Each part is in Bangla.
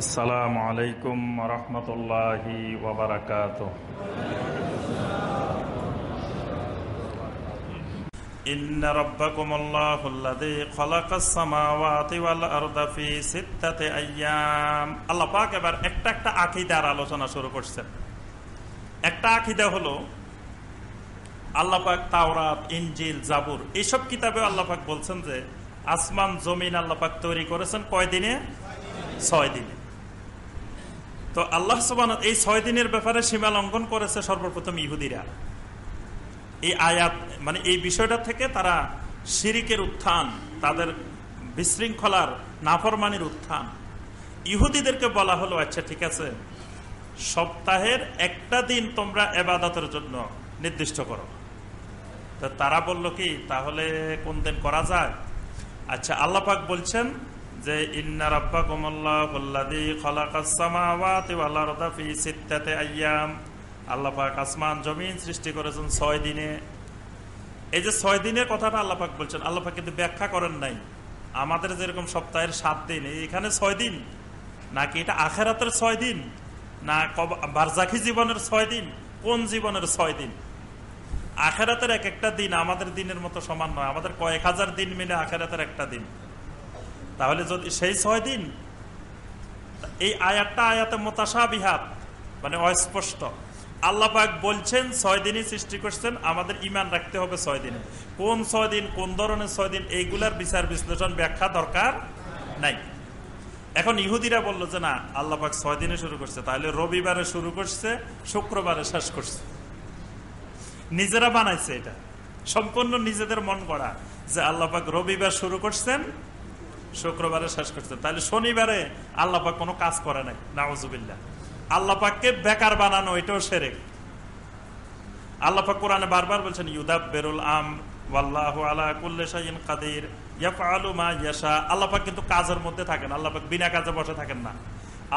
আসসালামু আলাইকুম রহমতুল্লাহি ওবরাকাত إن ربكم الله الذي خلق السماوات والأرض في ستة أيام আল্লাহ পাক এবার একটা একটা আকীদার আলোচনা শুরু করছেন একটা আকীদা হলো আল্লাহ পাক তাওরাত ইনজিল জাবুর এইসব কিতাবে আল্লাহ পাক বলছেন যে আসমান জমিন আল্লাহ পাক তৈরি করেছেন কয় দিনে ছয় দিনে তো আল্লাহ সবান এই ছয় দিনের ব্যাপারে সীমা লঙ্ঘন করেছে সর্বপ্রথম ইহুদিরা। এই আয়াত মানে এই বিষয়টা থেকে তারা শিরিকের উত্থান, তাদের বিশৃঙ্খলার, নাফরমানির উত্থান। ইহুদিদেরকে বলা হলো আচ্ছা ঠিক আছে, সপ্তাহের একটা দিন তোমরা এবাদতের জন্য নির্দিষ্ট করো। তো তারা বলল কি, তাহলে কোন দিন করা যায়? আচ্ছা আল্লাপাক বলছেন যে সিত্তাতি আইয়াম। আসমান, জমিন সৃষ্টি করেছেন ছয় দিনে। এই যে ছয় দিনের কথাটা আল্লাহ পাক বলছেন, আল্লাহ পাক কিন্তু ব্যাখ্যা করেন নাই। আমাদের যেরকম সপ্তাহের সাত দিন এখানে ছয় দিন, নাকি এটা আখেরাতের ছয় দিন, না বারজাখি জীবনের ছয় দিন, কোন জীবনের ছয় দিন? আখেরাতের এক একটা দিন আমাদের দিনের মতো সমান নয়, আমাদের কয়েক হাজার দিন মিলে আখেরাতের একটা দিন। তাহলে যদি সেই ছয় দিন, এই আয়াতটা আয়াতে মোতাসা বিহাত মানে অস্পষ্ট। আল্লাহ পাক বলছেন, ছয় দিনই সৃষ্টি করছেন, আমাদের ইমান রাখতে হবে ছয় দিনে। কোন ছয় দিন, কোন ধরনের ছয় দিন, এইগুলার বিচার বিশ্লেষণ ব্যাখ্যা দরকার নাই। এখন ইহুদিরা বলল যে, না, আল্লাহ পাক ছয় দিনে শুরু করছে। তাহলে রবিবারে শুরু করছে, শুক্রবারে শেষ করছে। নিজেরা বানাইছে এটা। সম্পূর্ণ নিজেদের মন করা যে আল্লাহ পাক রবিবার শুরু করছেন শুক্রবারে শেষ করছেন তাহলে শনিবারে আল্লাহ পাক কোনো কাজ করে নাই। নাওজুবিল্লা আল্লাহ পাককে বেকার বানানো, এটাও সেরে আল্লাহ পাক কোরআনে বারবার বলছেন ইউদাব বেরুল আম ওয়াল্লাহ আলা কুল্লে শাহিন কাদির, ইয়াফআলু মা ইয়াশা। আল্লাহ পাক কিন্তু কাজের মধ্যে থাকেন। আল্লাপাক বিনা কাজে বসে থাকেন না।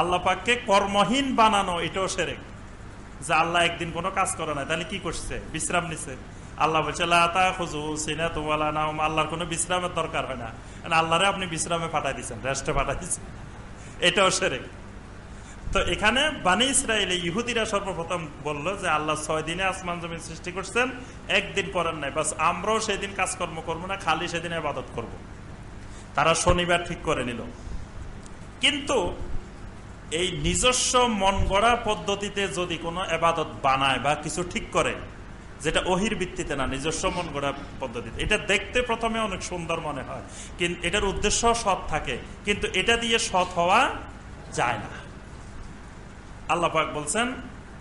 আল্লাহ পাককে কর্মহীন বানানো, এটাও সেরে যে আল্লাহ একদিন কোনো কাজ করে না তাহলে কি করছে? বিশ্রাম নিছে। আল্লাহ বলছে আল্লাহর কোনো বিশ্রামের দরকার হয় না। আল্লাহরে আপনি বিশ্রামে পাঠাই দিচ্ছেন রেস্টে পাঠাই দিচ্ছেন এটাও সেরে তো এখানে বানী ইসরায়েলে ইহুদিরা সর্বপ্রথম বলল যে, আল্লাহ ছয় দিনে আসমান জমিন সৃষ্টি করছেন, একদিন করেন নাই। বাস আমরাও সেদিন কাজকর্ম করব না, খালি সেদিন আবাদত করব। তারা শনিবার ঠিক করে নিল। কিন্তু এই নিজস্ব মন গড়া পদ্ধতিতে যদি কোনো এবাদত বানায় বা কিছু ঠিক করে যেটা অহির ভিত্তিতে না, নিজস্ব মন গড়া পদ্ধতিতে। এটা দেখতে প্রথমে অনেক সুন্দর মনে হয়। কিন্তু এটার উদ্দেশ্য সৎ থাকে। কিন্তু এটা দিয়ে সৎ হওয়া যায় না। আল্লাহ পাক বলছেন,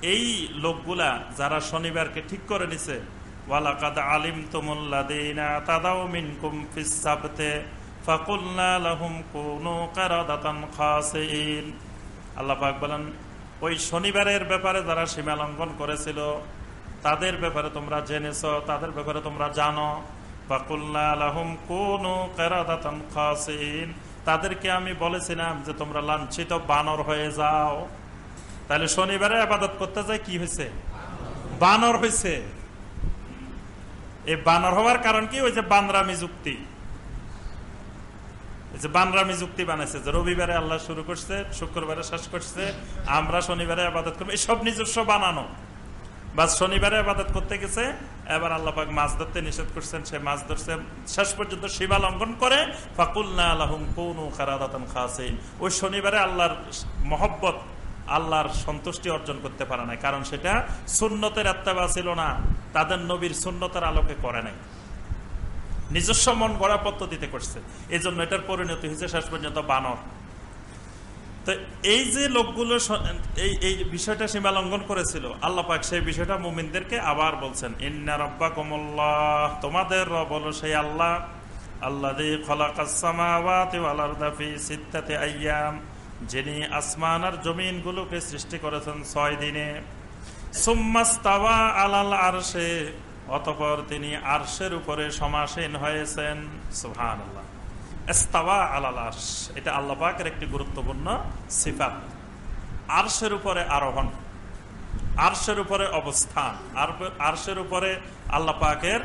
এই লোকগুলা যারা শনিবারকে ঠিক করে নিছে আলিম আল্লাহ পাক বলেন, ওই শনিবারের ব্যাপারে যারা সীমা লঙ্ঘন করেছিল তাদের ব্যাপারে তোমরা জেনেছ, তাদের ব্যাপারে তোমরা জানো। তাদেরকে আমি বলেছিলাম যে তোমরা লাঞ্ছিত বানর হয়ে যাও। তাহলে শনিবারে আবাদত করতে যায় কি হয়েছে? বানর হয়েছে। এই বানর হওয়ার কারণ কি? ওই যে বানরামি যুক্তি। যে বানরামি যুক্তি বানাইছে যে রবিবারে আল্লাহ শুরু করছে, শুক্রবারে শেষ করছে, আমরা শনিবারে আবাদত করব। এই সব নিজস্ব বানানো। বা শনিবারে আবাদত করতে গেছে। এবার আল্লাহ পাক মাছ ধরতে নিষেধ করছেন, সে মাছ ধরছে। শেষ পর্যন্ত সীমা লঙ্ঘন করে। ফাকুল্লা খারাদাতন ওই শনিবারে আল্লাহর মহব্বত, আল্লাহর সন্তুষ্টি অর্জন করতে পারে নাই। কারণ সেটা সুন্নতের আত্মাবা ছিল না। তাদের নবীর সুন্নতের আলোকে করে নাই। নিজস্ব মন গড়া পদ্ধতিতে করছে। এই জন্য এটার পরিণতি হয়েছে শেষ পর্যন্ত বানর। তো এই যে লোকগুলো এই এই বিষয়টা সীমা লঙ্ঘন করেছিল, আল্লাহ পাক সেই বিষয়টা মুমিনদেরকে আবার বলছেন, ইন্না রব্বা কমল্লাহ তোমাদের রব হলো সেই আল্লাহ আল্লাহ আয়াম যিনি আসমান আর জমিন গুলোকে সৃষ্টি করেছেন ছয় দিনে। সুম্মাস্তাওয়া আলাল আরশে, অতপর তিনি আরশের উপরে সমাসীন হয়েছেন। সুহান আল্লাহ এস্তাওয়া আলাল এটা আল্লাহ পাকের একটি গুরুত্বপূর্ণ সিফাত। আরশের উপরে আরোহণ, আরশের উপরে অবস্থান আরশের উপরে আল্লাহ পাকের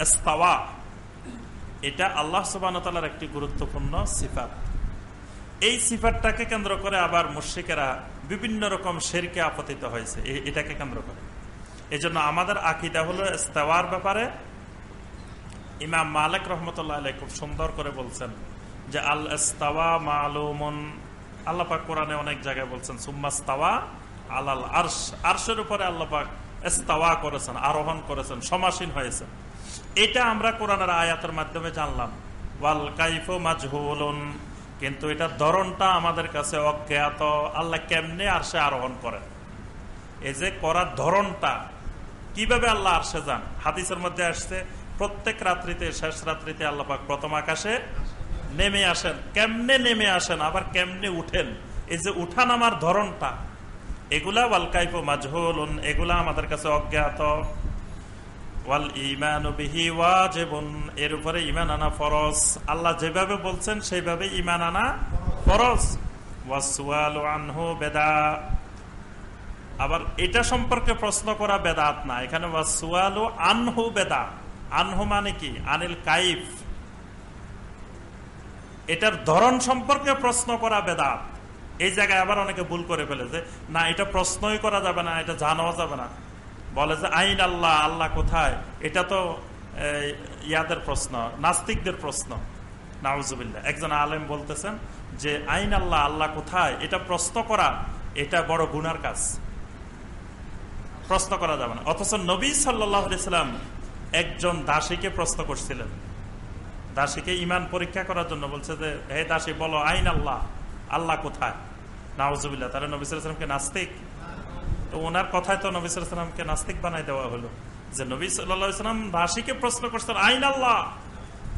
এস্তাওয়া এটা আল্লাহ সুবান একটি গুরুত্বপূর্ণ সিফাত। এই সিফারটাকে কেন্দ্র করে আবার মুশ্রিকেরা বিভিন্ন রকম শেরকে আপতিত হয়েছে। এটাকে কেন্দ্র করে। এই জন্য আমাদের আকিদা হলো ইস্তেওয়ার ব্যাপারে ইমাম মালিক রহমতুল্লাহ আলাই খুব সুন্দর করে বলছেন যে, আল ইস্তাওয়া মালুমন। আল্লাপাক কোরআনে অনেক জায়গায় বলছেন সুম্মাস্তাওয়া আলাল আরশ। আরশের উপরে আল্লাপাক ইস্তাওয়া করেছেন, আরোহণ করেছেন, সমাসীন হয়েছেন। এটা আমরা কোরআনের আয়াতের মাধ্যমে জানলাম। ওয়াল কাইফ মাজহুলুন। কিন্তু এটা ধরনটা আমাদের কাছে অজ্ঞাত। আল্লাহ কেমনে আরশে আরোহণ করেন? এই যে করার ধরনটা, কীভাবে আল্লাহ আরশে যান? হাদিসের মধ্যে আসছে প্রত্যেক রাত্রিতে, শেষ রাত্রিতে আল্লাপাক প্রথম আকাশে নেমে আসেন। কেমনে নেমে আসেন? আবার কেমনে উঠেন? এই যে উঠান আমার ধরনটা এগুলা ওয়াল কাইফ মাজহুল এগুলা আমাদের কাছে অজ্ঞাত। ওয়াল এর উপরে ইমান আনা ফরজ। আল্লাহ যেভাবে বলছেন, সেইভাবে ইমান আনা ফরজ। আনহু বেদা। আবার এটা সম্পর্কে প্রশ্ন করা বেদাত না। এখানে ওয়াসওয়ালু আনহু বেদা। আনহু মানে কি? আনিল কাইফ। এটার ধরন সম্পর্কে প্রশ্ন করা বেদাত। এই জায়গায় আবার অনেকে ভুল করে ফেলে যে না, এটা প্রশ্নই করা যাবে না, এটা জানাও যাবে না। বলে যে, আইন আল্লাহ আল্লাহ কোথায়? এটা তো ইয়াদের প্রশ্ন, নাস্তিকদের প্রশ্ন। নাউজুবিল্লা একজন আলেম বলতেছেন যে, আইন আল্লাহ আল্লাহ কোথায়? এটা প্রশ্ন করা, এটা বড় গুনার কাজ। প্রশ্ন করা যাবে না। অথচ নবী সাল্লাম একজন দাসীকে প্রশ্ন করছিলেন। দাসীকে ইমান পরীক্ষা করার জন্য বলছে যে, হে দাসী, বলো, আইন আল্লাহ? আল্লাহ কোথায়? নাউজুবিল্লা তাহলে নবী সাল্লামকে নাস্তিক? তো ওনার কথায় তো নবী সাল্লামকে নাস্তিক বানাই দেওয়া হলো। যে নবী সাল্লাম দাসীকে প্রশ্ন করছেন, আইন আল্লাহ?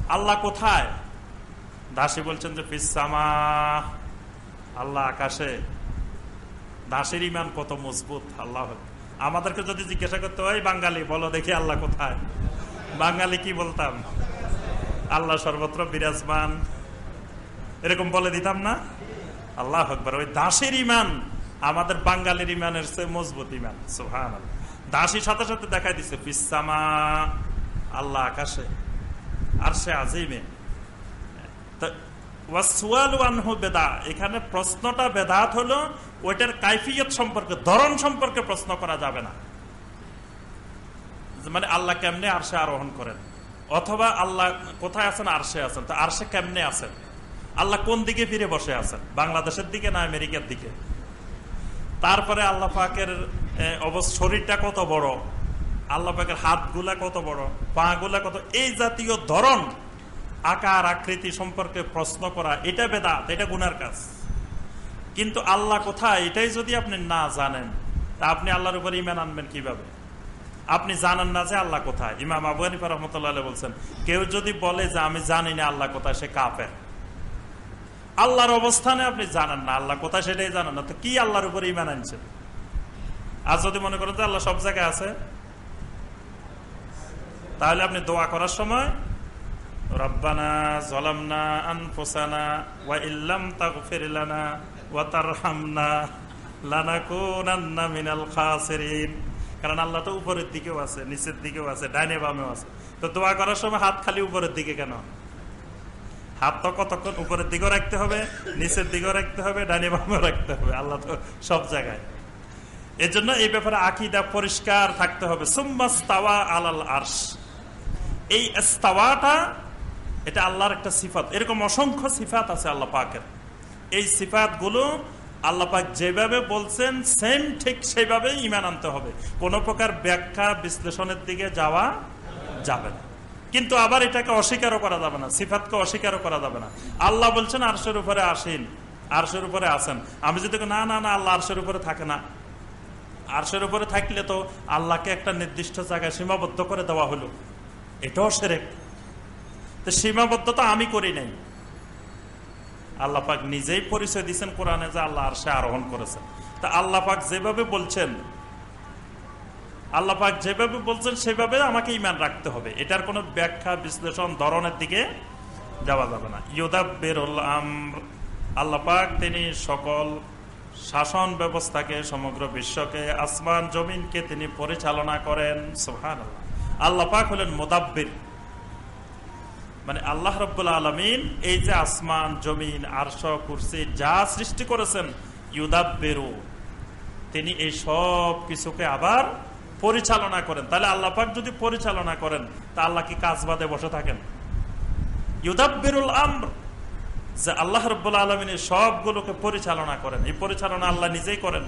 আল্লাহ কোথায়? দাসী বলছেন যে পিসামা আল্লাহ আকাশে। দাসের ইমান কত মজবুত, আল্লাহ আমাদেরকে যদি জিজ্ঞাসা করতে হয় বাঙালি, বলো দেখি আল্লাহ কোথায়? বাঙালি কি বলতাম? আল্লাহ সর্বত্র বিরাজমান। এরকম বলে দিতাম না? আল্লাহ আকবর। ওই দাসের ইমান আমাদের বাঙালির ইমানের চেয়ে মজবুত ইমান সোহান দাসীর সাথে সাথে দেখাই দিচ্ছে পিসামা আল্লাহ আকাশে আর সে আজিমে এখানে প্রশ্নটা বেদাত হলো, ওইটার কাইফিয়ত সম্পর্কে, ধরন সম্পর্কে প্রশ্ন করা যাবে না। মানে আল্লাহ কেমনে আরশে আরোহণ করেন? অথবা আল্লাহ কোথায় আছেন? আরশে আছেন। তো আরশে কেমনে আছেন? আল্লাহ কোন দিকে ফিরে বসে আছেন? বাংলাদেশের দিকে না আমেরিকার দিকে? তারপরে আল্লাহ পাকের শরীরটা কত বড়? আল্লাহ পাকের হাতগুলা কত বড়? পা গুলা কত? এই জাতীয় ধরন আকার, আকৃতি সম্পর্কে প্রশ্ন করা, এটা বেদাত, এটা গুনার কাজ। কিন্তু আল্লাহ কোথায়, এটাই যদি আপনি না জানেন, তা আপনি আল্লাহর উপর ইমান আনবেন কীভাবে? আপনি জানেন না যে আল্লাহ কোথায়। ইমাম আবু হানিফা রহমতুল্লাহ বলছেন, কেউ যদি বলে যে আমি জানি না আল্লাহ কোথায়, সে কাপের আল্লাহর অবস্থানে আপনি জানেন না, আল্লাহ কোথায় সেটাই জানেন না, তো কি আল্লাহর উপর ইমান আনছেন আর যদি মনে করেন যে আল্লাহ সব জায়গায় আছে, তাহলে আপনি দোয়া করার সময় জলামনা আনফুসানা ওয়া ইল্লাম তাগফির লানা ওয়া তারহামনা লানাকুনান্না মিনাল খাসিরিন। কারণ আল্লাহ তো উপরের দিকেও আছে, নিচের দিকেও আছে ডাইনে বামেও আছে। তো দোয়া করার সময় হাত খালি উপরের দিকে কেন? হাত তো কতক্ষণ উপরের দিকেও রাখতে হবে, নিচের দিকেও রাখতে হবে ডাইনে বামেও রাখতে হবে। আল্লাহ তো সব জায়গায়। এই জন্য এই ব্যাপারে আকিদা পরিষ্কার থাকতে হবে। সুম্মাস্তাওয়া আলাল আর্শ। এই স্তাওয়াটা এটা আল্লাহর একটা সিফাত। এরকম অসংখ্য সিফাত আছে আল্লাহ পাকের। এই সিফাতগুলো আল্লাহ পাক যেভাবে বলছেন সেম ঠিক সেইভাবে ইমান আনতে হবে। কোন প্রকার ব্যাখ্যা বিশ্লেষণের দিকে যাওয়া যাবে না। কিন্তু আবার এটাকে অস্বীকারও করা যাবে না, সিফাতকে অস্বীকারও করা যাবে না। আল্লাহ বলছেন, আরশের উপরে আসেন, আরশের উপরে আসেন আমি যদি না না না, আল্লাহ আরশের উপরে থাকে না। আরশের উপরে থাকলে তো আল্লাহকে একটা নির্দিষ্ট জায়গায় সীমাবদ্ধ করে দেওয়া হলো। এটাও সেরেক। তো সীমাবদ্ধতা আমি করি নাই। আল্লাহ পাক নিজেই পরিচয় দিচ্ছেন কোরআনে যে আল্লাহ আর সে আরোহণ করেছেন। তা আল্লাহ পাক যেভাবে বলছেন, আল্লাহ পাক যেভাবে বলছেন সেভাবে আমাকে ইমান রাখতে হবে। এটার কোনো ব্যাখ্যা, বিশ্লেষণ ধরনের দিকে যাওয়া যাবে না। ইউদাবের আল্লাহ পাক তিনি সকল শাসন ব্যবস্থাকে সমগ্র বিশ্বকে, আসমান জমিনকে তিনি পরিচালনা করেন। সোহান আল্লাহ পাক হলেন মোদাব্বির। মানে আল্লাহ রব্বুল আলমিন এই যে আসমান, জমিন, আরশ, কুরসি যা সৃষ্টি করেছেন ইউদাবেরু তিনি এই সব কিছুকে আবার পরিচালনা করেন। তাহলে আল্লাহ পাক যদি পরিচালনা করেন, তা আল্লাহ কি কাজ বাদে বসে থাকেন? ইউদাব্বিরুল আমর, যে আল্লাহ রব্বুল আলমিনের সবগুলোকে পরিচালনা করেন। এই পরিচালনা আল্লাহ নিজেই করেন।